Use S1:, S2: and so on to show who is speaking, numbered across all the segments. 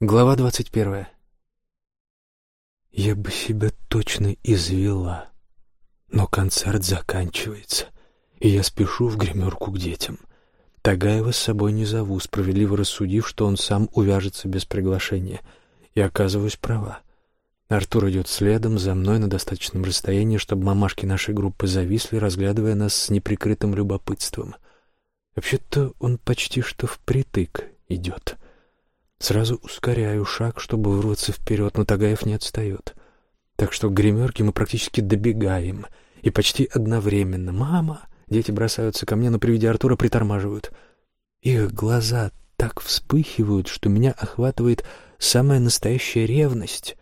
S1: Глава двадцать первая. Я бы себя точно извела, но концерт заканчивается, и я спешу в гримерку к детям. Тагаева с собой не зову, справедливо рассудив, что он сам увяжется без приглашения, и оказываюсь права. Артур идет следом за мной на достаточном расстоянии, чтобы мамашки нашей группы зависли, разглядывая нас с неприкрытым любопытством. Вообще-то он почти что впритык идет — Сразу ускоряю шаг, чтобы вырваться вперед, но Тагаев не отстает. Так что к гримерке мы практически добегаем. И почти одновременно «Мама!» Дети бросаются ко мне, но при виде Артура притормаживают. Их глаза так вспыхивают, что меня охватывает самая настоящая ревность.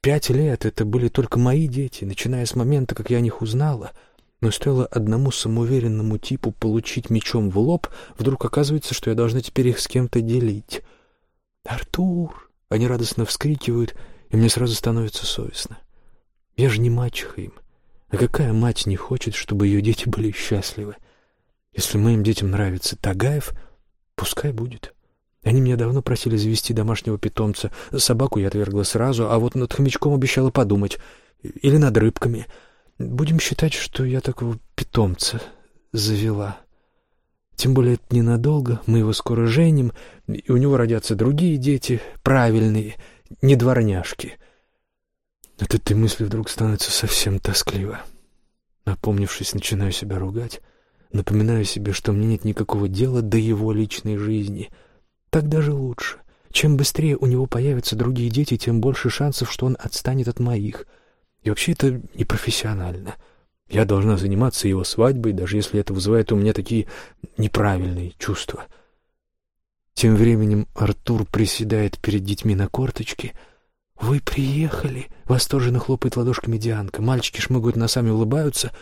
S1: Пять лет — это были только мои дети, начиная с момента, как я о них узнала. Но стоило одному самоуверенному типу получить мечом в лоб, вдруг оказывается, что я должна теперь их с кем-то делить — «Артур!» Они радостно вскрикивают, и мне сразу становится совестно. Я же не мачеха им. А какая мать не хочет, чтобы ее дети были счастливы? Если моим детям нравится Тагаев, пускай будет. Они меня давно просили завести домашнего питомца. Собаку я отвергла сразу, а вот над хомячком обещала подумать. Или над рыбками. Будем считать, что я такого питомца завела. Тем более это ненадолго, мы его скоро женим, и у него родятся другие дети, правильные, не дворняжки. От этой мысли вдруг становится совсем тоскливо. Напомнившись, начинаю себя ругать, напоминаю себе, что мне нет никакого дела до его личной жизни. Так даже лучше. Чем быстрее у него появятся другие дети, тем больше шансов, что он отстанет от моих. И вообще это непрофессионально — я должна заниматься его свадьбой, даже если это вызывает у меня такие неправильные чувства. Тем временем Артур приседает перед детьми на корточке. «Вы приехали!» — восторженно хлопает ладошками Дианка. Мальчики шмыгают носами, улыбаются.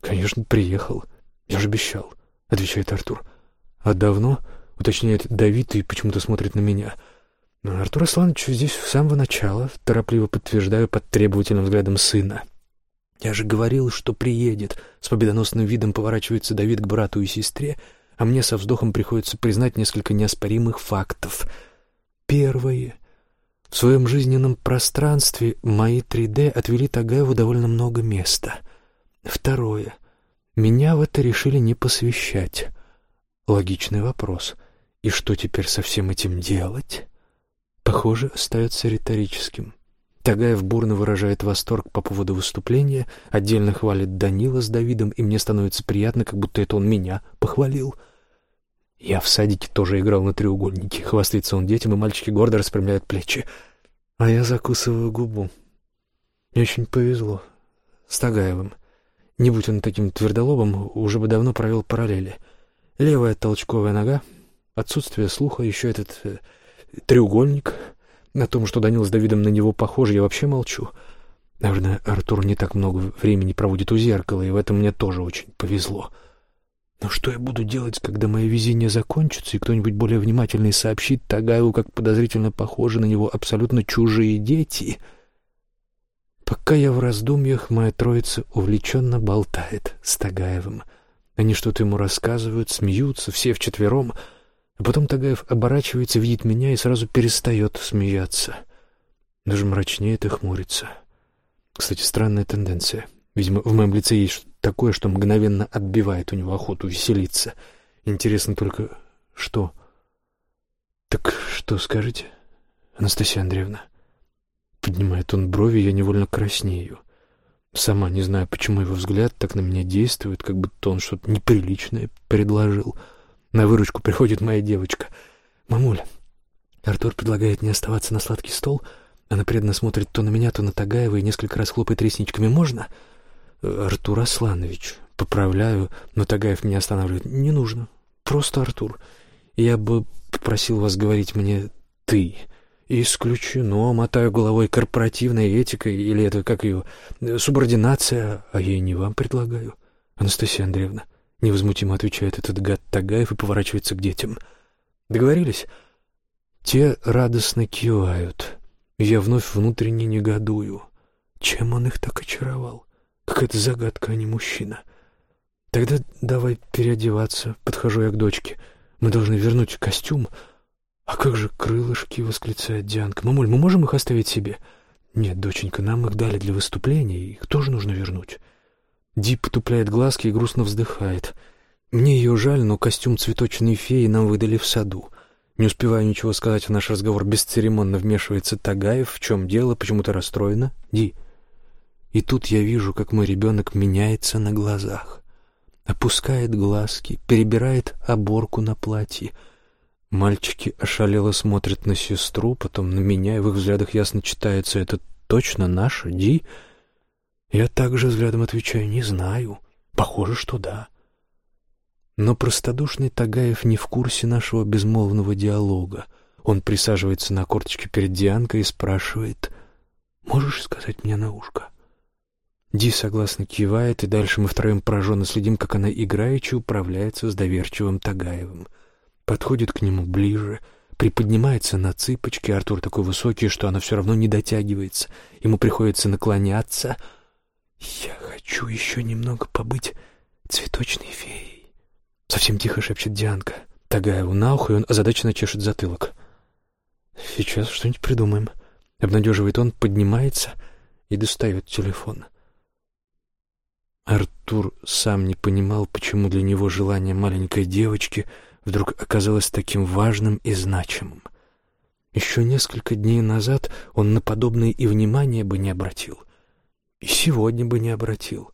S1: «Конечно, приехал. Я же обещал», — отвечает Артур. «А давно?» — уточняет Давид и почему-то смотрит на меня. Артур Асланович здесь с самого начала, торопливо подтверждаю под требовательным взглядом сына. «Я же говорил, что приедет!» С победоносным видом поворачивается Давид к брату и сестре, а мне со вздохом приходится признать несколько неоспоримых фактов. Первое. В своем жизненном пространстве мои 3D отвели Тагаеву довольно много места. Второе. Меня в это решили не посвящать. Логичный вопрос. И что теперь со всем этим делать? Похоже, остается риторическим. Тагаев бурно выражает восторг по поводу выступления, отдельно хвалит Данила с Давидом, и мне становится приятно, как будто это он меня похвалил. Я в садике тоже играл на треугольнике. Хвастается он детям, и мальчики гордо распрямляют плечи. А я закусываю губу. Мне очень повезло. С Тагаевым. Не будь он таким твердолобом, уже бы давно провел параллели. Левая толчковая нога, отсутствие слуха, еще этот э, треугольник — на том, что Данил с Давидом на него похожи, я вообще молчу. Наверное, Артур не так много времени проводит у зеркала, и в этом мне тоже очень повезло. Но что я буду делать, когда мое везение закончится, и кто-нибудь более внимательный сообщит Тагаеву, как подозрительно похожи на него абсолютно чужие дети? Пока я в раздумьях, моя троица увлеченно болтает с Тагаевым. Они что-то ему рассказывают, смеются, все вчетвером — а потом Тагаев оборачивается, видит меня и сразу перестает смеяться. Даже мрачнеет и хмурится. Кстати, странная тенденция. Видимо, в моем лице есть такое, что мгновенно отбивает у него охоту веселиться. Интересно только, что... «Так что скажете, Анастасия Андреевна?» Поднимает он брови, я невольно краснею. Сама не знаю, почему его взгляд так на меня действует, как будто он что-то неприличное предложил — на выручку приходит моя девочка. «Мамуля, Артур предлагает не оставаться на сладкий стол. Она преданно смотрит то на меня, то на Тагаева и несколько раз хлопает ресничками. Можно?» «Артур Асланович». Поправляю, но Тагаев меня останавливает. «Не нужно. Просто Артур. Я бы попросил вас говорить мне «ты». «Исключено», — мотаю головой, корпоративная этика, или это, как ее, субординация, а я не вам предлагаю, Анастасия Андреевна. Невозмутимо отвечает этот гад Тагаев и поворачивается к детям. Договорились? Те радостно кивают. Я вновь внутренне негодую. Чем он их так очаровал? Какая-то загадка, а не мужчина. Тогда давай переодеваться. Подхожу я к дочке. Мы должны вернуть костюм. «А как же крылышки?» — восклицает Дианка. «Мамуль, мы можем их оставить себе?» «Нет, доченька, нам их дали для выступления, их тоже нужно вернуть». Ди потупляет глазки и грустно вздыхает. Мне ее жаль, но костюм цветочной феи нам выдали в саду. Не успеваю ничего сказать в наш разговор, бесцеремонно вмешивается Тагаев. В чем дело? Почему то расстроена? Ди. И тут я вижу, как мой ребенок меняется на глазах. Опускает глазки, перебирает оборку на платье. Мальчики ошалело смотрят на сестру, потом на меня, и в их взглядах ясно читается «Это точно наша, Ди?» Я также взглядом отвечаю «Не знаю. Похоже, что да». Но простодушный Тагаев не в курсе нашего безмолвного диалога. Он присаживается на корточке перед Дианкой и спрашивает «Можешь сказать мне на ушко?» Ди согласно кивает, и дальше мы втроем пораженно следим, как она играючи управляется с доверчивым Тагаевым. Подходит к нему ближе, приподнимается на цыпочки, Артур такой высокий, что она все равно не дотягивается. Ему приходится наклоняться. «Я хочу еще немного побыть цветочной феей». Совсем тихо шепчет Дианка. Тагаеву на ухо, и он озадаченно чешет затылок. «Сейчас что-нибудь придумаем». Обнадеживает он, поднимается и достает телефон. Артур сам не понимал, почему для него желание маленькой девочки вдруг оказалось таким важным и значимым. Еще несколько дней назад он на подобное и внимания бы не обратил. И сегодня бы не обратил,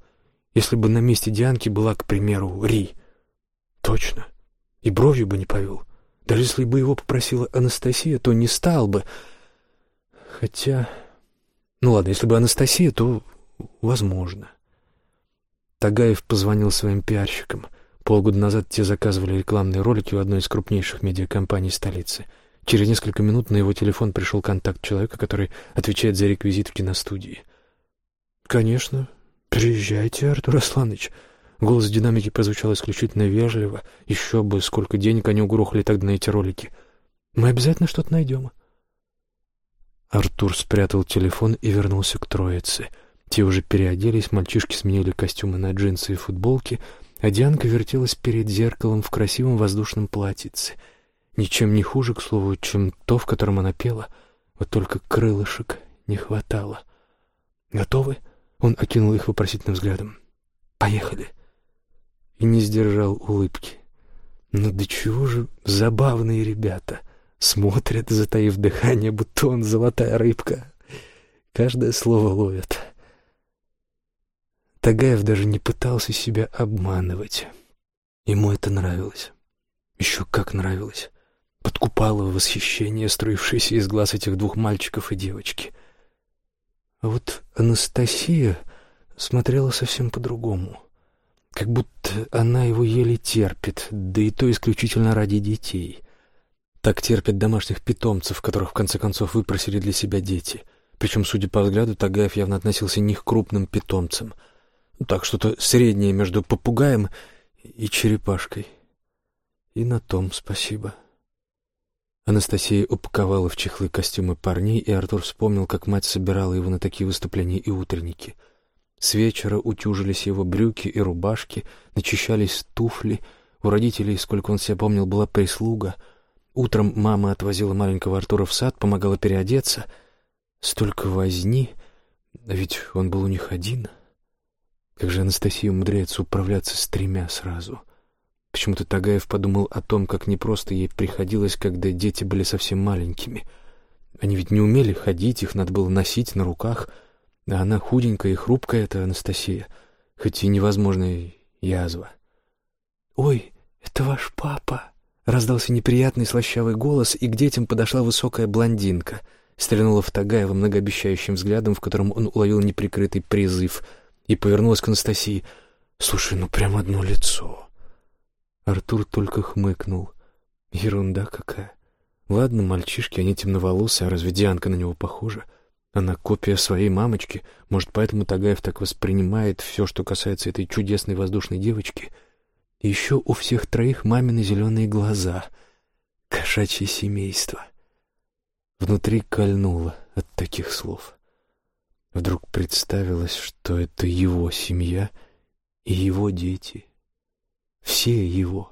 S1: если бы на месте Дианки была, к примеру, Ри — Точно. И бровью бы не повел. Даже если бы его попросила Анастасия, то не стал бы. Хотя... Ну ладно, если бы Анастасия, то возможно. Тагаев позвонил своим пиарщикам. Полгода назад те заказывали рекламные ролики у одной из крупнейших медиакомпаний столицы. Через несколько минут на его телефон пришел контакт человека, который отвечает за реквизит в киностудии. «Конечно. Приезжайте, Артур Асланович. Голос динамики прозвучал исключительно вежливо. Еще бы, сколько денег они угрохали тогда на эти ролики. Мы обязательно что-то найдем. Артур спрятал телефон и вернулся к троице. Те уже переоделись, мальчишки сменили костюмы на джинсы и футболки, а Дианка вертелась перед зеркалом в красивом воздушном платьице. Ничем не хуже, к слову, чем то, в котором она пела. Вот только крылышек не хватало. «Готовы?» — он окинул их вопросительным взглядом. «Поехали!» и не сдержал улыбки. Ну до чего же забавные ребята. Смотрят, затаив дыхание, будто он золотая рыбка. Каждое слово ловят. Тагаев даже не пытался себя обманывать. Ему это нравилось. Еще как нравилось. Подкупало восхищение, струившееся из глаз этих двух мальчиков и девочки. А вот Анастасия смотрела совсем по-другому — как будто она его еле терпит, да и то исключительно ради детей. Так терпят домашних питомцев, которых в конце концов выпросили для себя дети. Причем, судя по взгляду, Тагаев явно относился не к крупным питомцам. Так что-то среднее между попугаем и черепашкой. И на том спасибо. Анастасия упаковала в чехлы костюмы парней, и Артур вспомнил, как мать собирала его на такие выступления и утренники — с вечера утюжились его брюки и рубашки, начищались туфли. У родителей, сколько он себя помнил, была прислуга. Утром мама отвозила маленького Артура в сад, помогала переодеться. Столько возни, а ведь он был у них один. Как же Анастасия умудряется управляться с тремя сразу? Почему-то Тагаев подумал о том, как непросто ей приходилось, когда дети были совсем маленькими. Они ведь не умели ходить, их надо было носить на руках — а она худенькая и хрупкая, эта Анастасия, хоть и невозможная язва. «Ой, это ваш папа!» Раздался неприятный слащавый голос, и к детям подошла высокая блондинка. Стрянула в Тагаева многообещающим взглядом, в котором он уловил неприкрытый призыв, и повернулась к Анастасии. «Слушай, ну прям одно лицо!» Артур только хмыкнул. «Ерунда какая! Ладно, мальчишки, они темноволосые, а разве Дианка на него похожа?» Она копия своей мамочки. Может, поэтому Тагаев так воспринимает все, что касается этой чудесной воздушной девочки. Еще у всех троих мамины зеленые глаза. Кошачье семейство. Внутри кольнуло от таких слов. Вдруг представилось, что это его семья и его дети. Все его,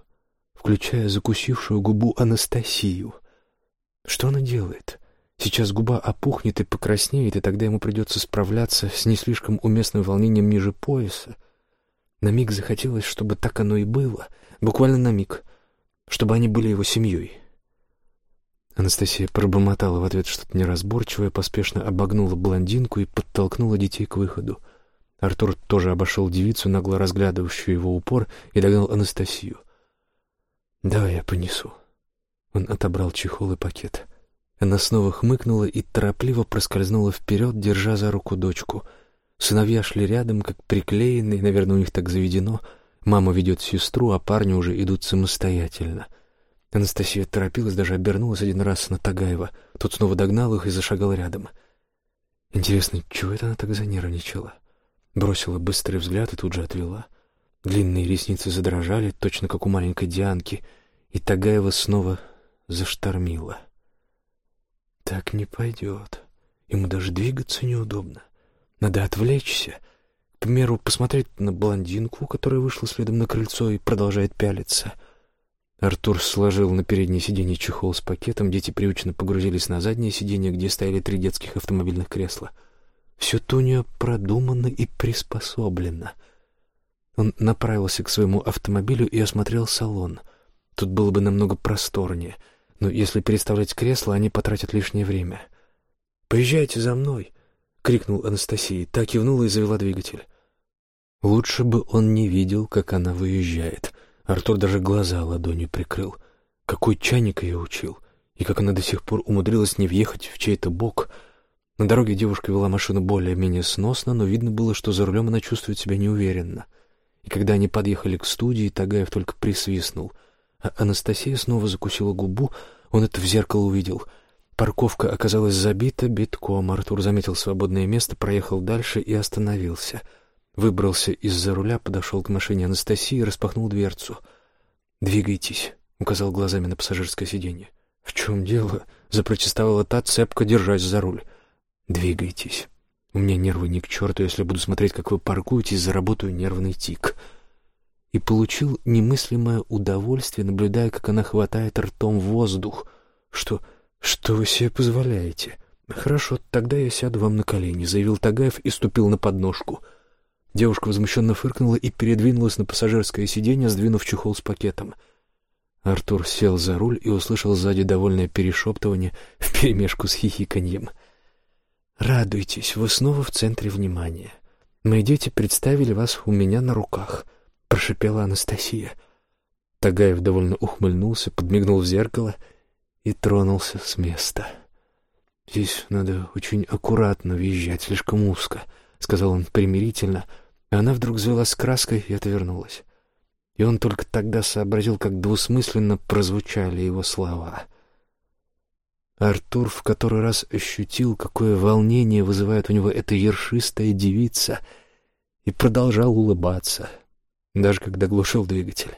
S1: включая закусившую губу Анастасию — Что она делает? Сейчас губа опухнет и покраснеет, и тогда ему придется справляться с не слишком уместным волнением ниже пояса. На миг захотелось, чтобы так оно и было, буквально на миг, чтобы они были его семьей. Анастасия пробормотала в ответ что-то неразборчивое, поспешно обогнула блондинку и подтолкнула детей к выходу. Артур тоже обошел девицу, нагло разглядывающую его упор, и догнал Анастасию. «Давай я понесу». Он отобрал чехол и пакет. Она снова хмыкнула и торопливо проскользнула вперед, держа за руку дочку. Сыновья шли рядом, как приклеенные, наверное, у них так заведено. Мама ведет сестру, а парни уже идут самостоятельно. Анастасия торопилась, даже обернулась один раз на Тагаева. Тот снова догнал их и зашагал рядом. Интересно, чего это она так занервничала? Бросила быстрый взгляд и тут же отвела. Длинные ресницы задрожали, точно как у маленькой Дианки, и Тагаева снова заштормила. Так не пойдет. Ему даже двигаться неудобно. Надо отвлечься. К примеру, посмотреть на блондинку, которая вышла следом на крыльцо и продолжает пялиться. Артур сложил на переднее сиденье чехол с пакетом, дети привычно погрузились на заднее сиденье, где стояли три детских автомобильных кресла. Все-то у нее продумано и приспособлено. Он направился к своему автомобилю и осмотрел салон. Тут было бы намного просторнее — но если переставлять кресло, они потратят лишнее время. «Поезжайте за мной!» — крикнул Анастасия. Так кивнула и завела двигатель. Лучше бы он не видел, как она выезжает. Артур даже глаза ладонью прикрыл. Какой чайник ее учил, и как она до сих пор умудрилась не въехать в чей-то бок. На дороге девушка вела машину более-менее сносно, но видно было, что за рулем она чувствует себя неуверенно. И когда они подъехали к студии, Тагаев только присвистнул — а Анастасия снова закусила губу, он это в зеркало увидел. Парковка оказалась забита битком. Артур заметил свободное место, проехал дальше и остановился. Выбрался из-за руля, подошел к машине Анастасии и распахнул дверцу. «Двигайтесь», — указал глазами на пассажирское сиденье. «В чем дело?» — запротестовала та, цепко держась за руль. «Двигайтесь. У меня нервы ни к черту, если буду смотреть, как вы паркуетесь, заработаю нервный тик» и получил немыслимое удовольствие, наблюдая, как она хватает ртом воздух. «Что... что вы себе позволяете?» «Хорошо, тогда я сяду вам на колени», — заявил Тагаев и ступил на подножку. Девушка возмущенно фыркнула и передвинулась на пассажирское сиденье, сдвинув чехол с пакетом. Артур сел за руль и услышал сзади довольное перешептывание вперемешку с хихиканьем. «Радуйтесь, вы снова в центре внимания. Мои дети представили вас у меня на руках». — прошипела Анастасия. Тагаев довольно ухмыльнулся, подмигнул в зеркало и тронулся с места. «Здесь надо очень аккуратно въезжать, слишком узко», — сказал он примирительно, а она вдруг с краской и отвернулась. И он только тогда сообразил, как двусмысленно прозвучали его слова. Артур в который раз ощутил, какое волнение вызывает у него эта ершистая девица, и продолжал улыбаться — даже когда глушил двигатель.